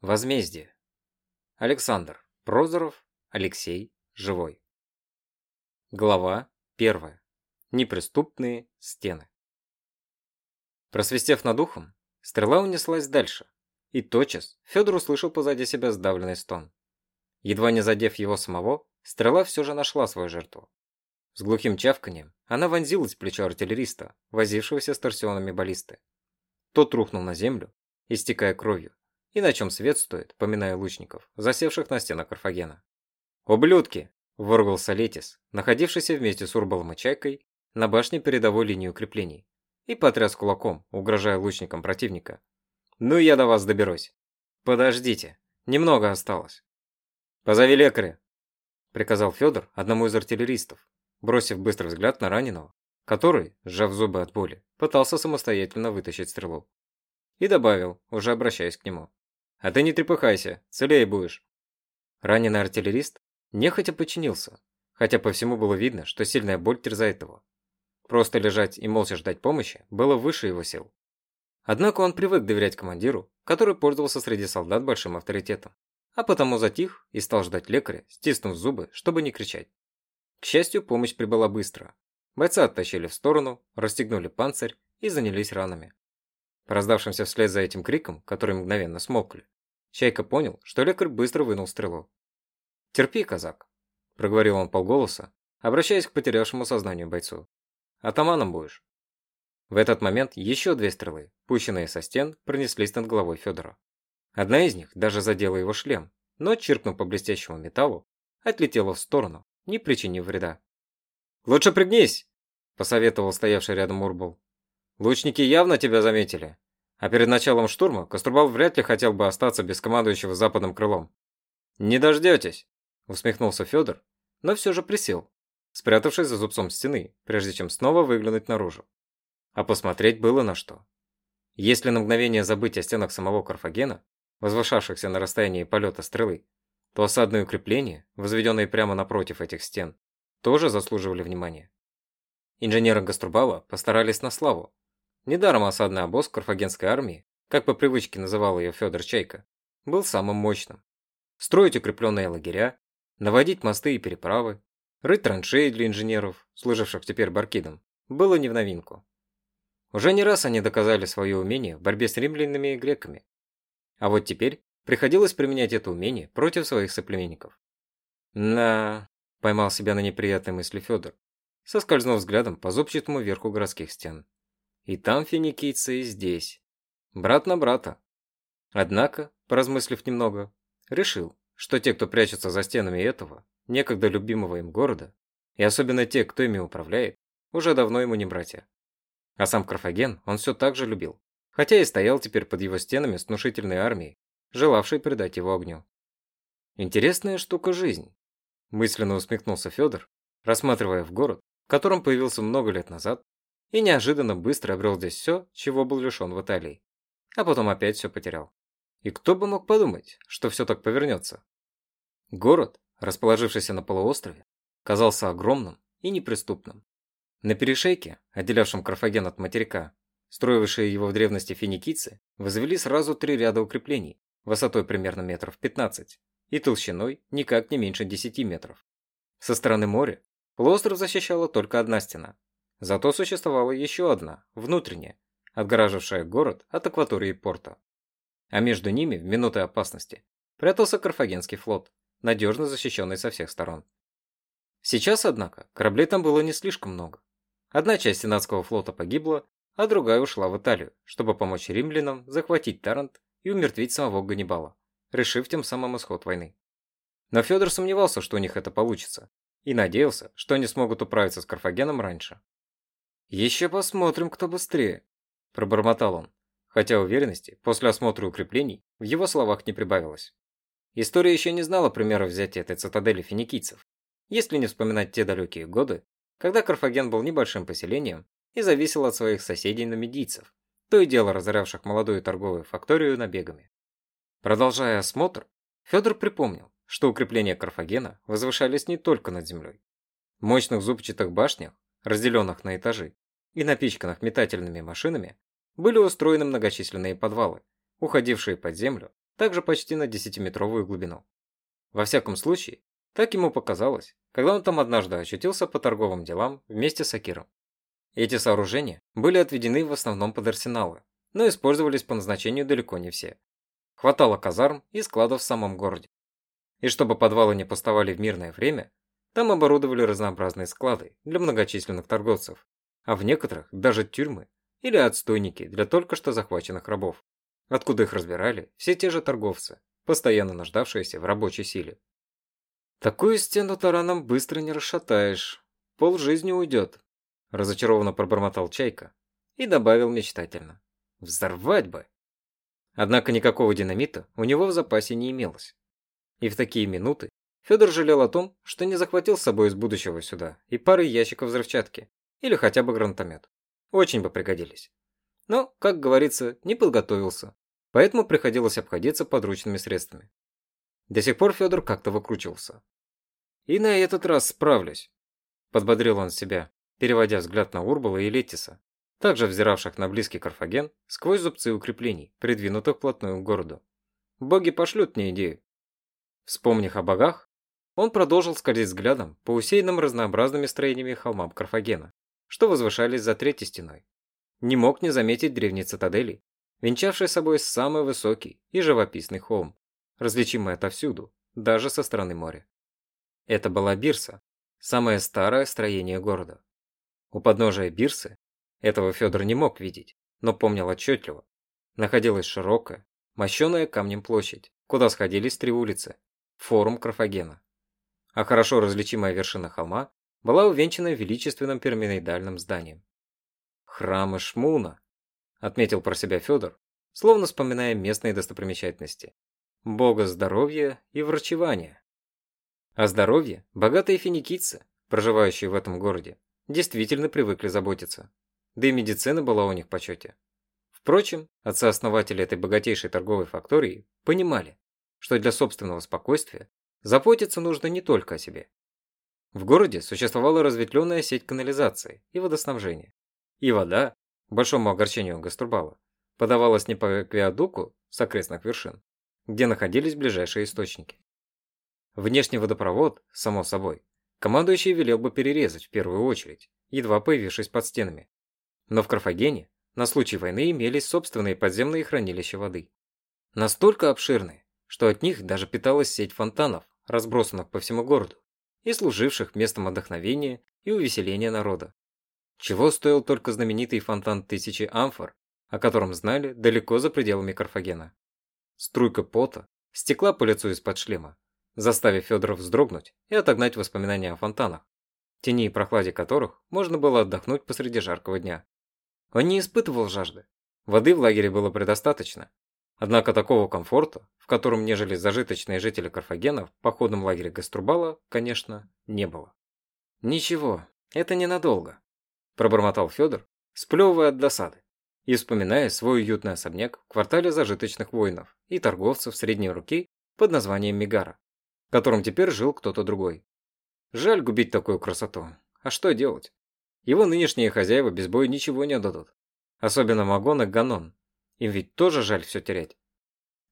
Возмездие. Александр Прозоров, Алексей Живой. Глава 1. Неприступные стены. Просвистев над ухом, стрела унеслась дальше, и тотчас Федор услышал позади себя сдавленный стон. Едва не задев его самого, стрела все же нашла свою жертву. С глухим чавканием она вонзилась в плечо артиллериста, возившегося с торсионами баллисты. Тот рухнул на землю, истекая кровью, и на чем свет стоит, поминая лучников, засевших на стенах Карфагена. «Ублюдки!» – выругался Летис, находившийся вместе с Урбалом и Чайкой на башне передовой линии укреплений, и потряс кулаком, угрожая лучникам противника. «Ну я до вас доберусь!» «Подождите, немного осталось!» «Позови лекаря!» – приказал Федор одному из артиллеристов, бросив быстрый взгляд на раненого, который, сжав зубы от боли, пытался самостоятельно вытащить стрелу. И добавил, уже обращаясь к нему. А ты не трепыхайся, целее будешь. Раненый артиллерист нехотя подчинился, хотя по всему было видно, что сильная боль терзает его. Просто лежать и молча ждать помощи было выше его сил. Однако он привык доверять командиру, который пользовался среди солдат большим авторитетом, а потому затих и стал ждать лекаря, стиснув зубы, чтобы не кричать. К счастью, помощь прибыла быстро. Бойца оттащили в сторону, расстегнули панцирь и занялись ранами. По раздавшимся вслед за этим криком, который мгновенно смолкли, Чайка понял, что лекарь быстро вынул стрелу. «Терпи, казак», – проговорил он полголоса, обращаясь к потерявшему сознанию бойцу. «Атаманом будешь». В этот момент еще две стрелы, пущенные со стен, пронеслись над головой Федора. Одна из них даже задела его шлем, но, чиркнув по блестящему металлу, отлетела в сторону, не причинив вреда. «Лучше пригнись!» – посоветовал стоявший рядом Урбал. Лучники явно тебя заметили. А перед началом штурма Кострубал вряд ли хотел бы остаться без командующего западным крылом. «Не дождетесь!» – усмехнулся Федор, но все же присел, спрятавшись за зубцом стены, прежде чем снова выглянуть наружу. А посмотреть было на что. Если на мгновение забыть о стенах самого Карфагена, возвышавшихся на расстоянии полета стрелы, то осадные укрепления, возведенные прямо напротив этих стен, тоже заслуживали внимания. Инженеры Гаструбала постарались на славу, Недаром осадный обоз карфагенской армии, как по привычке называл ее Федор Чайка, был самым мощным. Строить укрепленные лагеря, наводить мосты и переправы, рыть траншеи для инженеров, служивших теперь баркидом, было не в новинку. Уже не раз они доказали свое умение в борьбе с римлянами и греками. А вот теперь приходилось применять это умение против своих соплеменников. На, поймал себя на неприятной мысли Федор, соскользнув взглядом по зубчатому верху городских стен. И там финикийцы, и здесь. Брат на брата. Однако, поразмыслив немного, решил, что те, кто прячется за стенами этого, некогда любимого им города, и особенно те, кто ими управляет, уже давно ему не братья. А сам Карфаген он все так же любил, хотя и стоял теперь под его стенами с внушительной армией, желавшей предать его огню. Интересная штука жизнь, мысленно усмехнулся Федор, рассматривая в город, в котором появился много лет назад и неожиданно быстро обрел здесь все, чего был лишен в Италии. А потом опять все потерял. И кто бы мог подумать, что все так повернется? Город, расположившийся на полуострове, казался огромным и неприступным. На перешейке, отделявшем Карфаген от материка, строившие его в древности финикийцы, возвели сразу три ряда укреплений, высотой примерно метров 15 и толщиной никак не меньше 10 метров. Со стороны моря полуостров защищала только одна стена, Зато существовала еще одна, внутренняя, отгоражившая город от акватории порта. А между ними, в минуты опасности, прятался Карфагенский флот, надежно защищенный со всех сторон. Сейчас, однако, кораблей там было не слишком много. Одна часть Сенатского флота погибла, а другая ушла в Италию, чтобы помочь римлянам захватить Тарант и умертвить самого Ганнибала, решив тем самым исход войны. Но Федор сомневался, что у них это получится, и надеялся, что они смогут управиться с Карфагеном раньше. «Еще посмотрим, кто быстрее», – пробормотал он, хотя уверенности после осмотра укреплений в его словах не прибавилось. История еще не знала примера взятия этой цитадели финикийцев, если не вспоминать те далекие годы, когда Карфаген был небольшим поселением и зависел от своих соседей-намедийцев, то и дело разорявших молодую торговую факторию набегами. Продолжая осмотр, Федор припомнил, что укрепления Карфагена возвышались не только над землей. В мощных зубчатых башнях разделенных на этажи, и напичканных метательными машинами, были устроены многочисленные подвалы, уходившие под землю также почти на 10-метровую глубину. Во всяком случае, так ему показалось, когда он там однажды очутился по торговым делам вместе с Акиром. Эти сооружения были отведены в основном под арсеналы, но использовались по назначению далеко не все. Хватало казарм и складов в самом городе. И чтобы подвалы не пустовали в мирное время, там оборудовали разнообразные склады для многочисленных торговцев, а в некоторых даже тюрьмы или отстойники для только что захваченных рабов, откуда их разбирали все те же торговцы, постоянно нуждавшиеся в рабочей силе. «Такую стену тараном быстро не расшатаешь, пол жизни уйдет», разочарованно пробормотал Чайка и добавил мечтательно. «Взорвать бы!» Однако никакого динамита у него в запасе не имелось. И в такие минуты Федор жалел о том, что не захватил с собой из будущего сюда и пары ящиков взрывчатки, или хотя бы гранатомет. Очень бы пригодились. Но, как говорится, не подготовился, поэтому приходилось обходиться подручными средствами. До сих пор Федор как-то выкручивался. «И на этот раз справлюсь», – подбодрил он себя, переводя взгляд на Урбала и Летиса, также взиравших на близкий Карфаген сквозь зубцы укреплений, придвинутых вплотную к городу. «Боги пошлют мне идею». Вспомнив о богах, он продолжил скользить взглядом по усеянным разнообразными строениями холмам Карфагена, что возвышались за третьей стеной. Не мог не заметить древней цитадели, венчавшей собой самый высокий и живописный холм, различимый отовсюду, даже со стороны моря. Это была Бирса, самое старое строение города. У подножия Бирсы, этого Федор не мог видеть, но помнил отчетливо, находилась широкая, мощеная камнем площадь, куда сходились три улицы, форум Карфагена а хорошо различимая вершина холма была увенчана величественным пирамидальным зданием. «Храм Шмуна», — отметил про себя Федор, словно вспоминая местные достопримечательности. «Бога здоровья и врачевания». О здоровье богатые финикийцы, проживающие в этом городе, действительно привыкли заботиться. Да и медицина была у них в почете. Впрочем, отцы-основатели этой богатейшей торговой фактории понимали, что для собственного спокойствия Заботиться нужно не только о себе. В городе существовала разветвленная сеть канализации и водоснабжения. И вода, к большому огорчению Гаструбала, подавалась не по аквеодуку с окрестных вершин, где находились ближайшие источники. Внешний водопровод, само собой, командующий велел бы перерезать в первую очередь, едва появившись под стенами. Но в Карфагене на случай войны имелись собственные подземные хранилища воды. Настолько обширные, что от них даже питалась сеть фонтанов, разбросанных по всему городу, и служивших местом отдохновения и увеселения народа. Чего стоил только знаменитый фонтан тысячи амфор, о котором знали далеко за пределами Карфагена. Струйка пота стекла по лицу из-под шлема, заставив Федора вздрогнуть и отогнать воспоминания о фонтанах, тени и прохладе которых можно было отдохнуть посреди жаркого дня. Он не испытывал жажды. Воды в лагере было предостаточно, Однако такого комфорта, в котором нежели зажиточные жители Карфагена в походном лагере Гаструбала, конечно, не было. «Ничего, это ненадолго», – пробормотал Федор, сплевывая от досады и вспоминая свой уютный особняк в квартале зажиточных воинов и торговцев средней руки под названием Мигара, в котором теперь жил кто-то другой. Жаль губить такую красоту. А что делать? Его нынешние хозяева без боя ничего не отдадут. Особенно Магон и Ганон, им ведь тоже жаль все терять.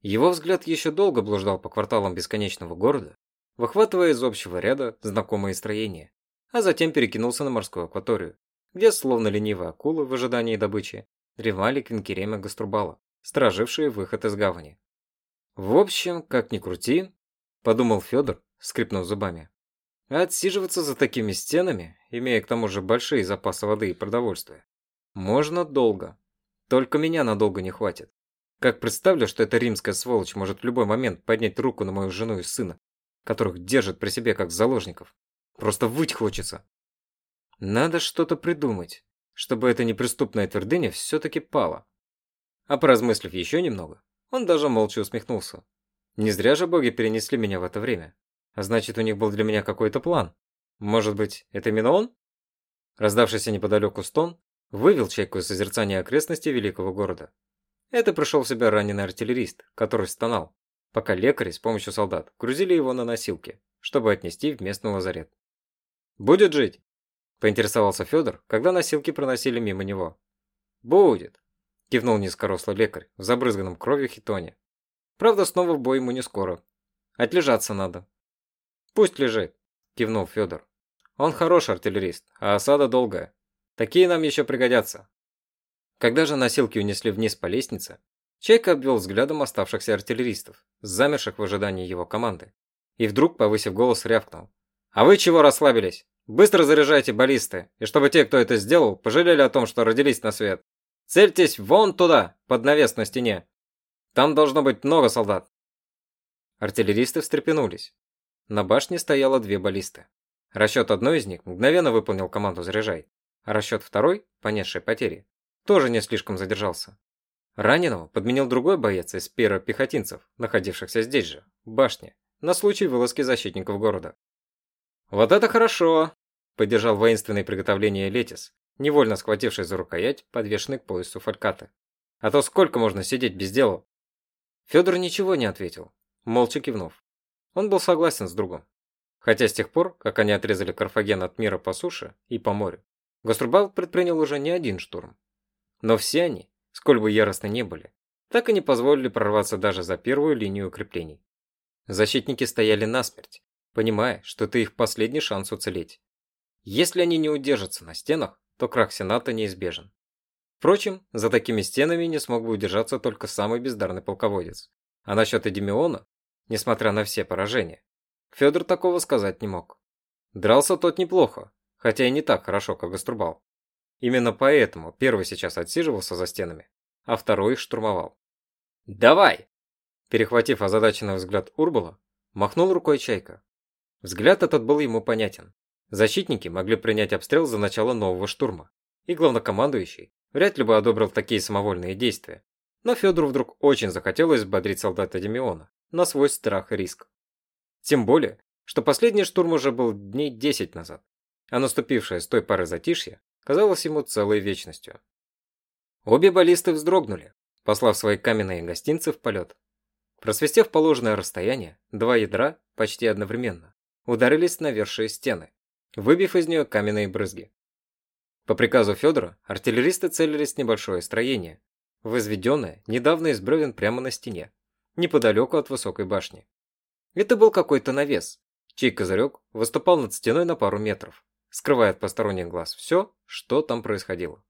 Его взгляд еще долго блуждал по кварталам бесконечного города, выхватывая из общего ряда знакомые строения, а затем перекинулся на морскую акваторию, где, словно ленивые акулы в ожидании добычи, дремали квинкеремы Гаструбала, сторожившие выход из гавани. В общем, как ни крути, подумал Федор, скрипнув зубами. Отсиживаться за такими стенами, имея к тому же большие запасы воды и продовольствия, можно долго. Только меня надолго не хватит. Как представлю, что эта римская сволочь может в любой момент поднять руку на мою жену и сына, которых держит при себе как заложников. Просто выть хочется. Надо что-то придумать, чтобы эта неприступная твердыня все-таки пала. А поразмыслив еще немного, он даже молча усмехнулся. Не зря же боги перенесли меня в это время. А значит, у них был для меня какой-то план. Может быть, это именно он? Раздавшийся неподалеку стон вывел чайку из созерцания окрестностей великого города. Это пришел в себя раненый артиллерист, который стонал, пока лекари с помощью солдат грузили его на носилки, чтобы отнести в местный лазарет. «Будет жить?» – поинтересовался Федор, когда носилки проносили мимо него. «Будет», – кивнул низкорослый лекарь в забрызганном кровью хитоне. Правда, снова в бой ему не скоро. Отлежаться надо. Пусть лежит, кивнул Федор. Он хороший артиллерист, а осада долгая. Такие нам еще пригодятся. Когда же носилки унесли вниз по лестнице, Чайка обвел взглядом оставшихся артиллеристов, замерших в ожидании его команды. И вдруг, повысив голос, рявкнул. «А вы чего расслабились? Быстро заряжайте баллисты, и чтобы те, кто это сделал, пожалели о том, что родились на свет. Цельтесь вон туда, под навес на стене. Там должно быть много солдат». Артиллеристы встрепенулись. На башне стояло две баллисты. Расчет одной из них мгновенно выполнил команду «Заряжай», расчет второй, понесший потери, тоже не слишком задержался. Раненого подменил другой боец из пера пехотинцев, находившихся здесь же, в башне, на случай вылазки защитников города. «Вот это хорошо!» – поддержал воинственное приготовление Летис, невольно схватившись за рукоять, подвешенный к поясу фалькаты. «А то сколько можно сидеть без дела?» Федор ничего не ответил, молча кивнув. Он был согласен с другом. Хотя с тех пор, как они отрезали Карфаген от мира по суше и по морю, Гаструбал предпринял уже не один штурм. Но все они, сколь бы яростно не были, так и не позволили прорваться даже за первую линию укреплений. Защитники стояли насмерть, понимая, что это их последний шанс уцелеть. Если они не удержатся на стенах, то крах Сената неизбежен. Впрочем, за такими стенами не смог бы удержаться только самый бездарный полководец. А насчет Эдемиона, несмотря на все поражения, Федор такого сказать не мог. Дрался тот неплохо, хотя и не так хорошо, как Гаструбал. Именно поэтому первый сейчас отсиживался за стенами, а второй штурмовал. «Давай!» Перехватив озадаченный взгляд Урбала, махнул рукой Чайка. Взгляд этот был ему понятен. Защитники могли принять обстрел за начало нового штурма, и главнокомандующий вряд ли бы одобрил такие самовольные действия. Но Федору вдруг очень захотелось бодрить солдата Демиона на свой страх и риск. Тем более, что последний штурм уже был дней 10 назад, а наступившая с той поры затишье казалось ему целой вечностью. Обе баллисты вздрогнули, послав свои каменные гостинцы в полет. Просвистев положенное расстояние, два ядра, почти одновременно, ударились на вершие стены, выбив из нее каменные брызги. По приказу Федора артиллеристы целились в небольшое строение, возведенное недавно из бревен прямо на стене, неподалеку от высокой башни. Это был какой-то навес, чей козырек выступал над стеной на пару метров скрывая от посторонних глаз все, что там происходило.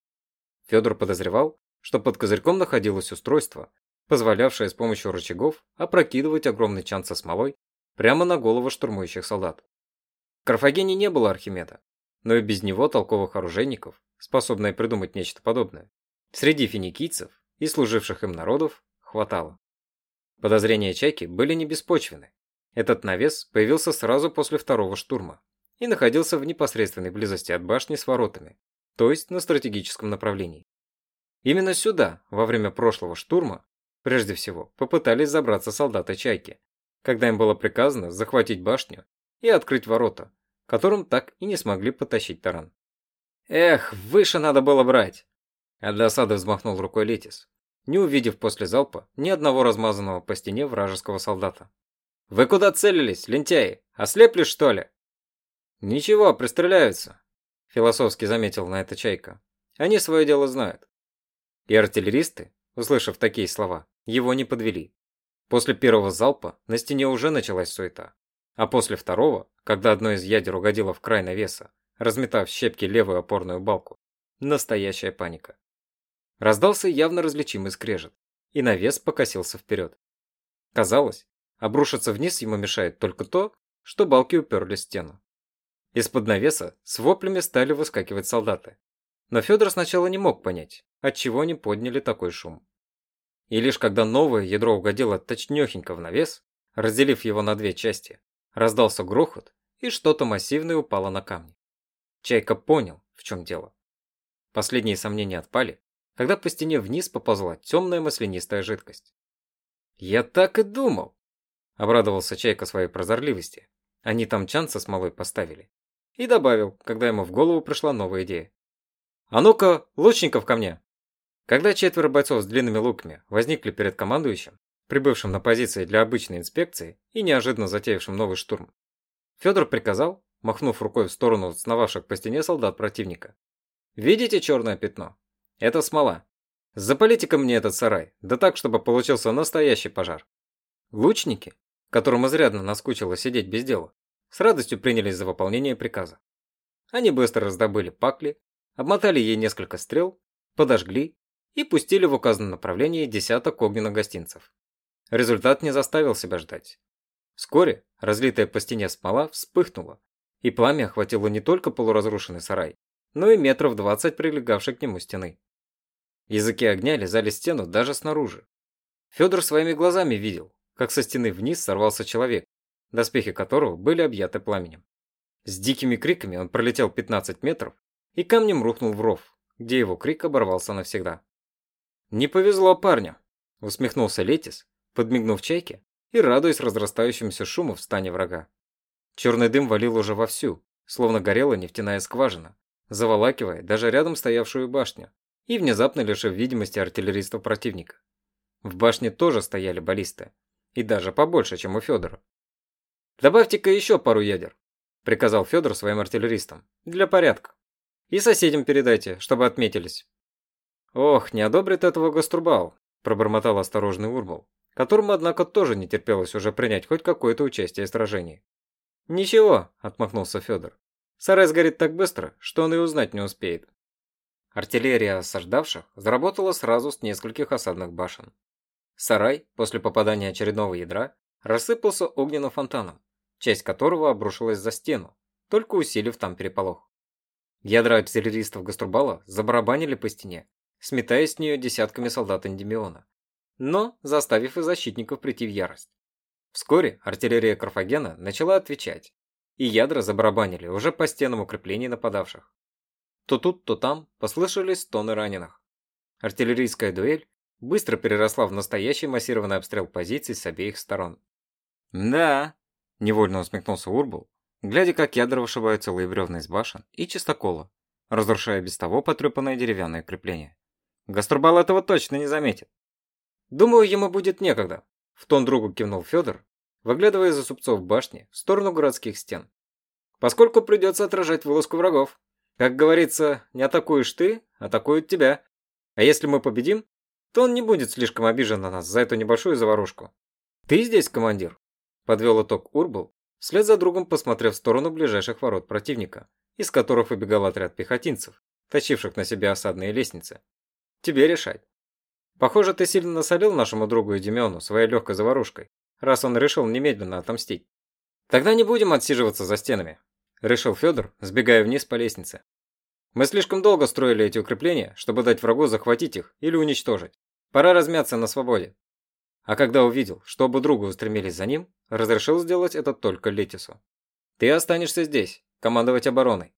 Федор подозревал, что под козырьком находилось устройство, позволявшее с помощью рычагов опрокидывать огромный чан со смолой прямо на голову штурмующих солдат. В Карфагене не было Архимеда, но и без него толковых оружейников, способных придумать нечто подобное, среди финикийцев и служивших им народов хватало. Подозрения Чайки были не беспочвены. Этот навес появился сразу после второго штурма, и находился в непосредственной близости от башни с воротами, то есть на стратегическом направлении. Именно сюда, во время прошлого штурма, прежде всего, попытались забраться солдаты Чайки, когда им было приказано захватить башню и открыть ворота, которым так и не смогли потащить таран. Эх, выше надо было брать. От досады взмахнул рукой Летис, не увидев после залпа ни одного размазанного по стене вражеского солдата. «Вы куда целились, лентяи? Ослепли, что ли?» «Ничего, пристреляются», – философски заметил на это Чайка. «Они свое дело знают». И артиллеристы, услышав такие слова, его не подвели. После первого залпа на стене уже началась суета. А после второго, когда одно из ядер угодило в край навеса, разметав щепки левую опорную балку, настоящая паника. Раздался явно различимый скрежет, и навес покосился вперед. Казалось, обрушиться вниз ему мешает только то, что балки уперлись в стену. Из-под навеса с воплями стали выскакивать солдаты. Но Федор сначала не мог понять, отчего они подняли такой шум. И лишь когда новое ядро угодило точнёхенько в навес, разделив его на две части, раздался грохот, и что-то массивное упало на камни. Чайка понял, в чем дело. Последние сомнения отпали, когда по стене вниз поползла темная маслянистая жидкость. «Я так и думал!» – обрадовался Чайка своей прозорливости. Они там чан со смолой поставили и добавил, когда ему в голову пришла новая идея. «А ну-ка, лучников ко мне!» Когда четверо бойцов с длинными луками возникли перед командующим, прибывшим на позиции для обычной инспекции и неожиданно затеявшим новый штурм, Федор приказал, махнув рукой в сторону сновавших по стене солдат противника. «Видите черное пятно? Это смола. Запалите ко мне этот сарай, да так, чтобы получился настоящий пожар. Лучники, которым изрядно наскучило сидеть без дела, с радостью принялись за выполнение приказа. Они быстро раздобыли пакли, обмотали ей несколько стрел, подожгли и пустили в указанном направлении десяток огненных гостинцев. Результат не заставил себя ждать. Вскоре разлитая по стене смола вспыхнула, и пламя охватило не только полуразрушенный сарай, но и метров двадцать прилегавшей к нему стены. Языки огня лизали стену даже снаружи. Федор своими глазами видел, как со стены вниз сорвался человек, доспехи которого были объяты пламенем. С дикими криками он пролетел 15 метров и камнем рухнул в ров, где его крик оборвался навсегда. «Не повезло парню», — усмехнулся Летис, подмигнув чайке и радуясь разрастающемуся шуму в стане врага. Черный дым валил уже вовсю, словно горела нефтяная скважина, заволакивая даже рядом стоявшую башню и внезапно лишив видимости артиллеристов противника. В башне тоже стояли баллисты, и даже побольше, чем у Федора. «Добавьте-ка еще пару ядер», – приказал Федор своим артиллеристам, – «для порядка. И соседям передайте, чтобы отметились». «Ох, не одобрит этого Гаструбал», – пробормотал осторожный Урбал, которому, однако, тоже не терпелось уже принять хоть какое-то участие в сражении. «Ничего», – отмахнулся Федор. «Сарай сгорит так быстро, что он и узнать не успеет». Артиллерия осаждавших заработала сразу с нескольких осадных башен. Сарай, после попадания очередного ядра, рассыпался огненным фонтаном, часть которого обрушилась за стену, только усилив там переполох. Ядра артиллеристов Гаструбала забарабанили по стене, сметая с нее десятками солдат Эндемиона, но заставив и защитников прийти в ярость. Вскоре артиллерия Карфагена начала отвечать, и ядра забарабанили уже по стенам укреплений нападавших. То тут, то там послышались стоны раненых. Артиллерийская дуэль быстро переросла в настоящий массированный обстрел позиций с обеих сторон. «Да», – невольно усмехнулся Урбул, глядя, как ядра вышибают целые бревна из башен и чистокола, разрушая без того потрепанное деревянное крепление. Гаструбал этого точно не заметит. Думаю, ему будет некогда. В тон другу кивнул Федор, выглядывая за супцов башни в сторону городских стен. Поскольку придется отражать вылазку врагов. Как говорится, не атакуешь ты, атакуют тебя. А если мы победим, то он не будет слишком обижен на нас за эту небольшую заварушку. Ты здесь, командир? Подвел итог Урбал, вслед за другом посмотрев в сторону ближайших ворот противника, из которых выбегал отряд пехотинцев, тащивших на себе осадные лестницы. Тебе решать. Похоже, ты сильно насолил нашему другу Эдемиону своей легкой заварушкой, раз он решил немедленно отомстить. Тогда не будем отсиживаться за стенами, решил Федор, сбегая вниз по лестнице. Мы слишком долго строили эти укрепления, чтобы дать врагу захватить их или уничтожить. Пора размяться на свободе. А когда увидел, что оба друга устремились за ним, разрешил сделать это только Летису. Ты останешься здесь, командовать обороной,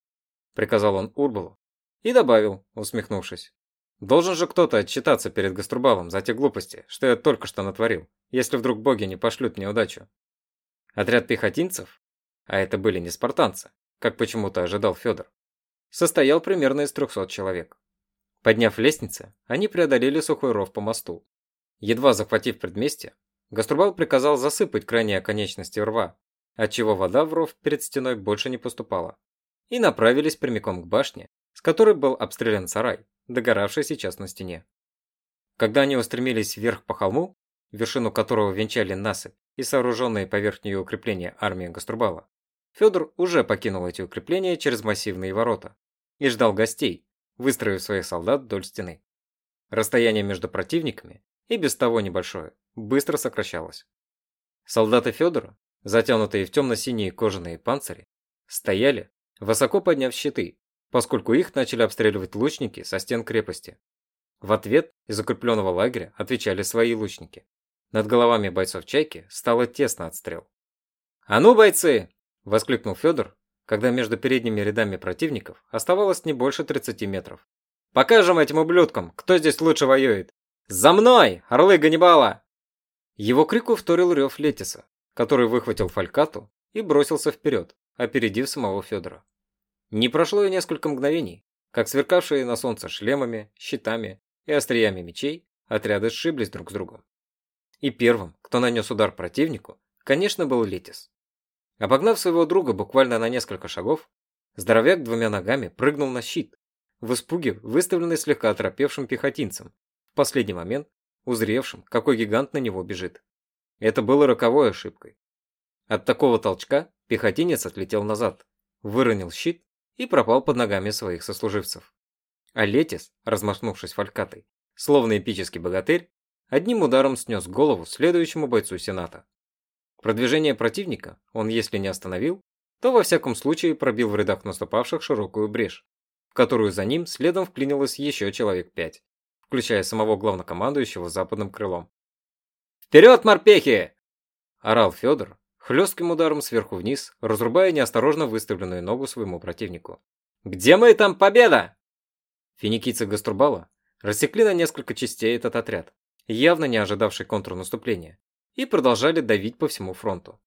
приказал он Урбалу и добавил, усмехнувшись: Должен же кто-то отчитаться перед Гаструбалом за те глупости, что я только что натворил, если вдруг боги не пошлют мне удачу. Отряд пехотинцев, а это были не спартанцы, как почему-то ожидал Федор, состоял примерно из 300 человек. Подняв лестницы, они преодолели сухой ров по мосту. Едва захватив предместье, Гаструбал приказал засыпать крайние оконечности рва, отчего вода в ров перед стеной больше не поступала, и направились прямиком к башне, с которой был обстрелян сарай, догоравший сейчас на стене. Когда они устремились вверх по холму, вершину которого венчали насыпь и сооруженные поверх нее укрепления армии Гаструбала, Федор уже покинул эти укрепления через массивные ворота и ждал гостей, выстроив своих солдат вдоль стены. Расстояние между противниками, и без того небольшое, быстро сокращалось. Солдаты Федора, затянутые в темно-синие кожаные панцири, стояли, высоко подняв щиты, поскольку их начали обстреливать лучники со стен крепости. В ответ из укрепленного лагеря отвечали свои лучники. Над головами бойцов «Чайки» стало тесно от стрел. «А ну, бойцы!» – воскликнул Федор, когда между передними рядами противников оставалось не больше 30 метров. «Покажем этим ублюдкам, кто здесь лучше воюет! За мной, орлы Ганнибала!» Его крику вторил рев Летиса, который выхватил фалькату и бросился вперед, опередив самого Федора. Не прошло и несколько мгновений, как сверкавшие на солнце шлемами, щитами и остриями мечей отряды сшиблись друг с другом. И первым, кто нанес удар противнику, конечно, был Летис. Обогнав своего друга буквально на несколько шагов, здоровяк двумя ногами прыгнул на щит, в испуге выставленный слегка оторопевшим пехотинцем, последний момент узревшим, какой гигант на него бежит. Это было роковой ошибкой. От такого толчка пехотинец отлетел назад, выронил щит и пропал под ногами своих сослуживцев. А Летис, размахнувшись фалькатой, словно эпический богатырь, одним ударом снес голову следующему бойцу Сената. Продвижение противника он, если не остановил, то во всяком случае пробил в рядах наступавших широкую брешь, в которую за ним следом вклинилось еще человек пять, включая самого главнокомандующего западным крылом. «Вперед, морпехи!» – орал Федор, хлестким ударом сверху вниз, разрубая неосторожно выставленную ногу своему противнику. «Где мы там победа?» Финикийцы Гаструбала рассекли на несколько частей этот отряд, явно не ожидавший контрнаступления, и продолжали давить по всему фронту.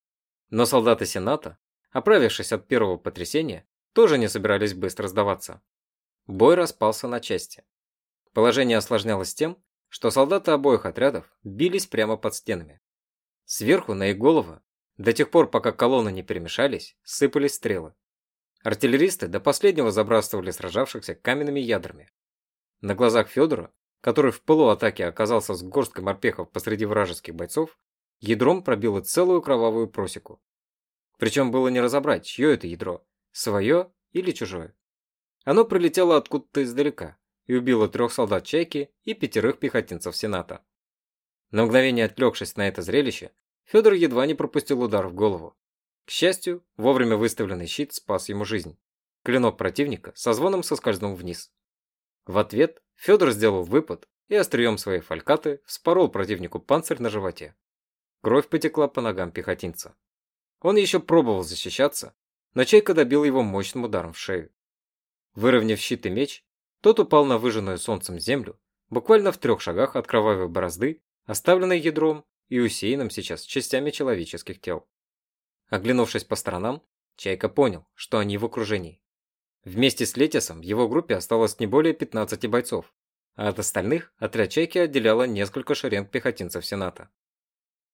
Но солдаты Сената, оправившись от первого потрясения, тоже не собирались быстро сдаваться. Бой распался на части. Положение осложнялось тем, что солдаты обоих отрядов бились прямо под стенами. Сверху на их головы, до тех пор, пока колонны не перемешались, сыпались стрелы. Артиллеристы до последнего забрасывали сражавшихся каменными ядрами. На глазах Федора, который в полуатаке оказался с горсткой морпехов посреди вражеских бойцов, ядром пробило целую кровавую просеку. Причем было не разобрать, чье это ядро, свое или чужое. Оно прилетело откуда-то издалека, и убила трех солдат Чайки и пятерых пехотинцев Сената. На мгновение отвлекшись на это зрелище, Федор едва не пропустил удар в голову. К счастью, вовремя выставленный щит спас ему жизнь. Клинок противника со звоном соскользнул вниз. В ответ Федор сделал выпад и острием своей фалькаты вспорол противнику панцирь на животе. Кровь потекла по ногам пехотинца. Он еще пробовал защищаться, но Чайка добил его мощным ударом в шею. Выровняв щит и меч, тот упал на выжженную солнцем землю, буквально в трех шагах от кровавой борозды, оставленной ядром и усеянным сейчас частями человеческих тел. Оглянувшись по сторонам, Чайка понял, что они в окружении. Вместе с Летисом в его группе осталось не более 15 бойцов, а от остальных отряд Чайки отделяло несколько шеренг пехотинцев Сената.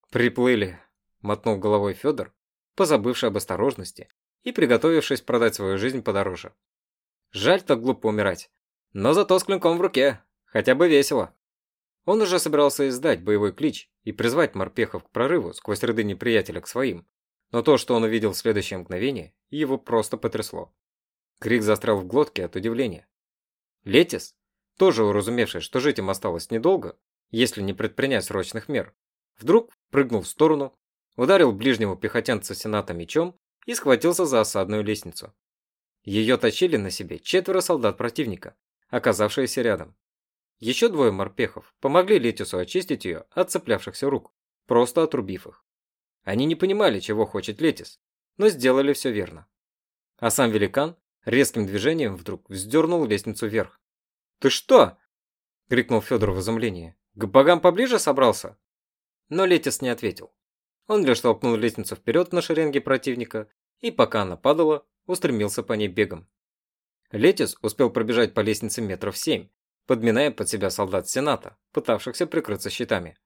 «Приплыли», – мотнул головой Федор, позабывший об осторожности и приготовившись продать свою жизнь подороже. Жаль так глупо умирать, но зато с клинком в руке. Хотя бы весело. Он уже собирался издать боевой клич и призвать морпехов к прорыву сквозь ряды неприятеля к своим. Но то, что он увидел в следующее мгновение, его просто потрясло. Крик застрял в глотке от удивления. Летис, тоже уразумевший, что жить им осталось недолго, если не предпринять срочных мер, вдруг прыгнул в сторону, ударил ближнего пехотянца сената мечом и схватился за осадную лестницу. Ее тащили на себе четверо солдат противника, оказавшиеся рядом. Еще двое морпехов помогли Летису очистить ее от цеплявшихся рук, просто отрубив их. Они не понимали, чего хочет Летис, но сделали все верно. А сам великан резким движением вдруг вздернул лестницу вверх. «Ты что?» – крикнул Федор в изумлении. «К богам поближе собрался?» Но Летис не ответил. Он лишь толкнул лестницу вперед на шеренге противника и, пока она падала, устремился по ней бегом. Летис успел пробежать по лестнице метров семь, подминая под себя солдат Сената, пытавшихся прикрыться щитами.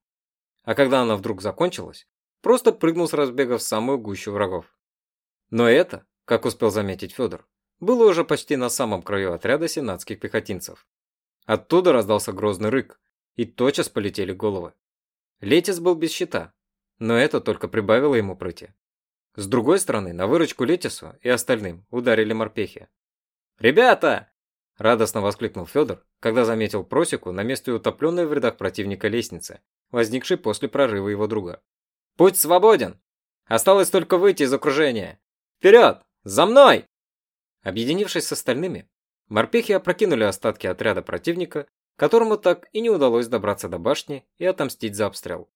А когда она вдруг закончилась, просто прыгнул с разбега в самую гущу врагов. Но это, как успел заметить Федор, было уже почти на самом краю отряда сенатских пехотинцев. Оттуда раздался грозный рык, и тотчас полетели головы. Летис был без щита, но это только прибавило ему прыти. С другой стороны, на выручку Летису и остальным ударили морпехи. «Ребята!» – радостно воскликнул Федор, когда заметил просеку на месте утопленной в рядах противника лестницы, возникшей после прорыва его друга. «Путь свободен! Осталось только выйти из окружения! Вперед! За мной!» Объединившись с остальными, морпехи опрокинули остатки отряда противника, которому так и не удалось добраться до башни и отомстить за обстрел.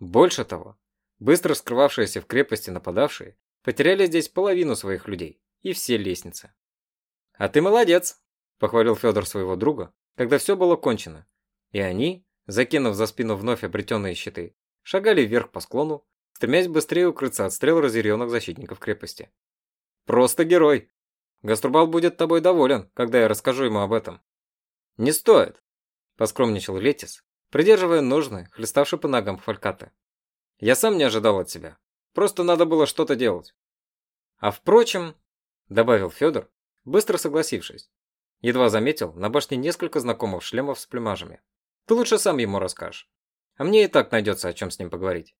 Больше того, быстро скрывавшиеся в крепости нападавшие потеряли здесь половину своих людей и все лестницы. «А ты молодец!» – похвалил Федор своего друга, когда все было кончено. И они, закинув за спину вновь обретенные щиты, шагали вверх по склону, стремясь быстрее укрыться от стрел разъяренных защитников крепости. «Просто герой! Гаструбал будет тобой доволен, когда я расскажу ему об этом». «Не стоит!» – поскромничал Летис, придерживая ножны, хлеставшие по ногам фалькаты. «Я сам не ожидал от тебя. Просто надо было что-то делать». «А впрочем», – добавил Федор, быстро согласившись. Едва заметил на башне несколько знакомых шлемов с плюмажами. Ты лучше сам ему расскажешь. А мне и так найдется о чем с ним поговорить.